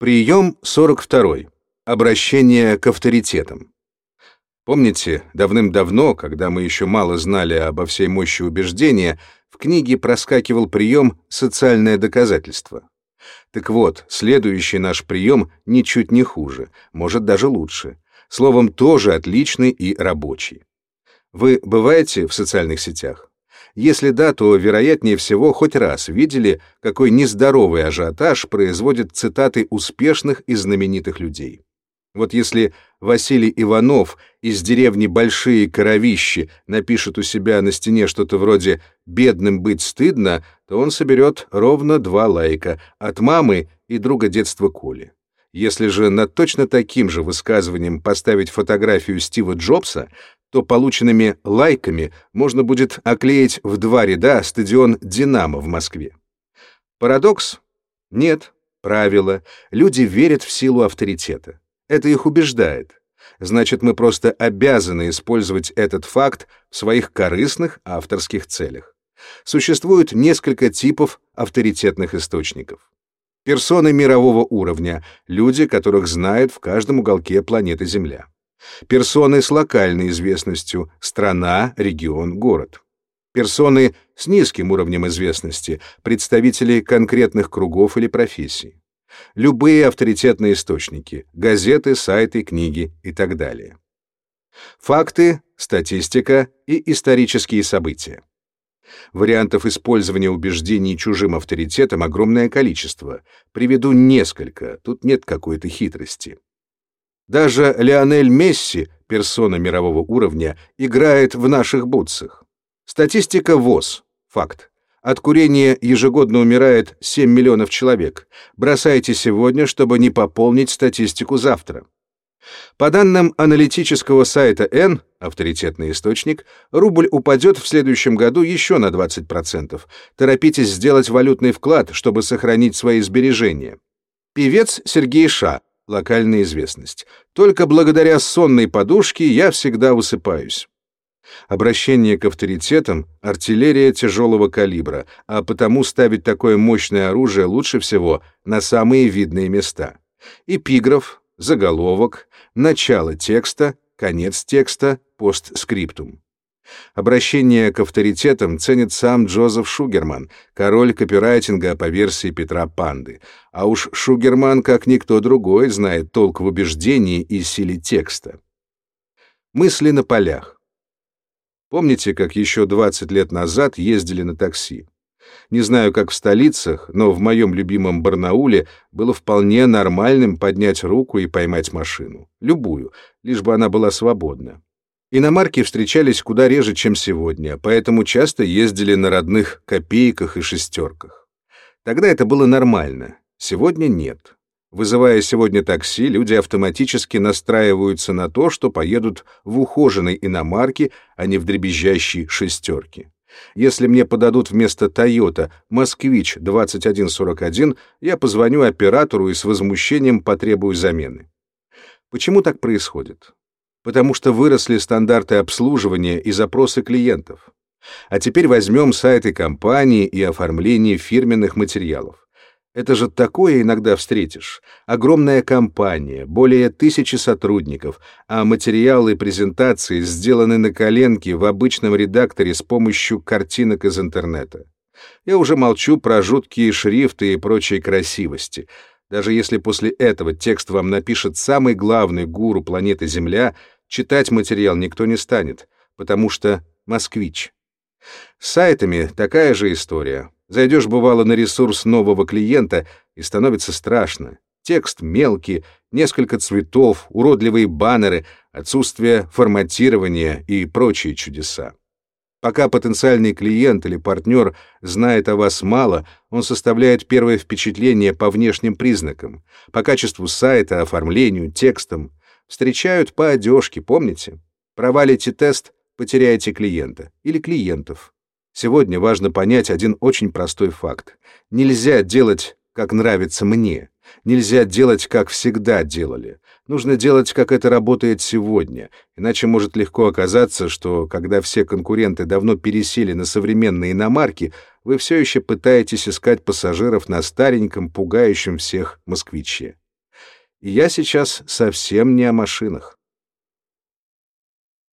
Прием 42. Обращение к авторитетам. Помните, давным-давно, когда мы еще мало знали обо всей мощи убеждения, в книге проскакивал прием «социальное доказательство». Так вот, следующий наш прием ничуть не хуже, может даже лучше. Словом, тоже отличный и рабочий. Вы бываете в социальных сетях? Если да, то, вероятнее всего, хоть раз видели, какой нездоровый ажиотаж производит цитаты успешных и знаменитых людей. Вот если Василий Иванов из деревни Большие Коровищи напишет у себя на стене что-то вроде «бедным быть стыдно», то он соберет ровно два лайка от мамы и друга детства Коли. Если же над точно таким же высказыванием поставить фотографию Стива Джобса, то полученными лайками можно будет оклеить в два ряда стадион «Динамо» в Москве. Парадокс? Нет. Правило. Люди верят в силу авторитета. Это их убеждает. Значит, мы просто обязаны использовать этот факт в своих корыстных авторских целях. Существует несколько типов авторитетных источников. Персоны мирового уровня, люди, которых знают в каждом уголке планеты Земля. Персоны с локальной известностью – страна, регион, город. Персоны с низким уровнем известности – представители конкретных кругов или профессий. Любые авторитетные источники – газеты, сайты, книги и так далее. Факты, статистика и исторические события. Вариантов использования убеждений чужим авторитетом огромное количество. Приведу несколько, тут нет какой-то хитрости. Даже Лионель Месси, персона мирового уровня, играет в наших бутсах. Статистика ВОЗ. Факт. От курения ежегодно умирает 7 миллионов человек. Бросайте сегодня, чтобы не пополнить статистику завтра. По данным аналитического сайта N, авторитетный источник, рубль упадет в следующем году еще на 20%. Торопитесь сделать валютный вклад, чтобы сохранить свои сбережения. Певец Сергей Ша, локальная известность. Только благодаря сонной подушке я всегда высыпаюсь. Обращение к авторитетам — артиллерия тяжелого калибра, а потому ставить такое мощное оружие лучше всего на самые видные места. Эпиграф, заголовок, начало текста, конец текста, постскриптум. Обращение к авторитетам ценит сам Джозеф Шугерман, король копирайтинга по версии Петра Панды. А уж Шугерман, как никто другой, знает толк в убеждении и силе текста. Мысли на полях. Помните, как еще 20 лет назад ездили на такси? Не знаю, как в столицах, но в моем любимом Барнауле было вполне нормальным поднять руку и поймать машину. Любую, лишь бы она была свободна. Иномарки встречались куда реже, чем сегодня, поэтому часто ездили на родных копейках и шестерках. Тогда это было нормально, сегодня нет. Вызывая сегодня такси, люди автоматически настраиваются на то, что поедут в ухоженной иномарке, а не в дребезжащей шестерке. Если мне подадут вместо Toyota Москвич 2141, я позвоню оператору и с возмущением потребую замены. Почему так происходит? Потому что выросли стандарты обслуживания и запросы клиентов. А теперь возьмем сайты компании и оформление фирменных материалов. Это же такое иногда встретишь. Огромная компания, более тысячи сотрудников, а материалы и презентации сделаны на коленке в обычном редакторе с помощью картинок из интернета. Я уже молчу про жуткие шрифты и прочие красивости. Даже если после этого текст вам напишет самый главный гуру планеты Земля, читать материал никто не станет, потому что москвич. С сайтами такая же история. Зайдешь, бывало, на ресурс нового клиента, и становится страшно. Текст мелкий, несколько цветов, уродливые баннеры, отсутствие форматирования и прочие чудеса. Пока потенциальный клиент или партнер знает о вас мало, он составляет первое впечатление по внешним признакам, по качеству сайта, оформлению, текстам. Встречают по одежке, помните? Провалите тест, потеряете клиента или клиентов. Сегодня важно понять один очень простой факт. Нельзя делать, как нравится мне. Нельзя делать, как всегда делали. Нужно делать, как это работает сегодня, иначе может легко оказаться, что, когда все конкуренты давно пересели на современные иномарки, вы все еще пытаетесь искать пассажиров на стареньком, пугающем всех москвиче. И я сейчас совсем не о машинах.